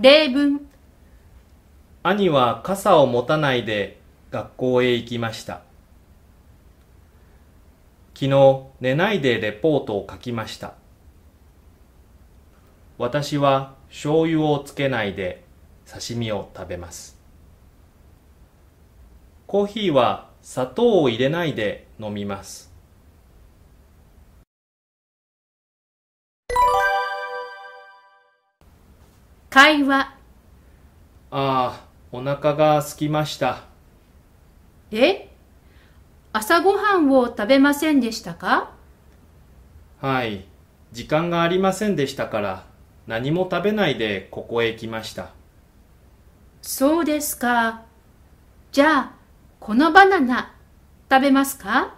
例文。兄は傘を持たないで学校へ行きました。昨日寝ないでレポートを書きました。私は醤油をつけないで刺身を食べます。コーヒーは砂糖を入れないで飲みます。会話。ああお腹が空きました。え？朝ごはんを食べませんでしたか？はい。時間がありませんでしたから何も食べないでここへ来ました。そうですか。じゃあ、このバナナ食べますか「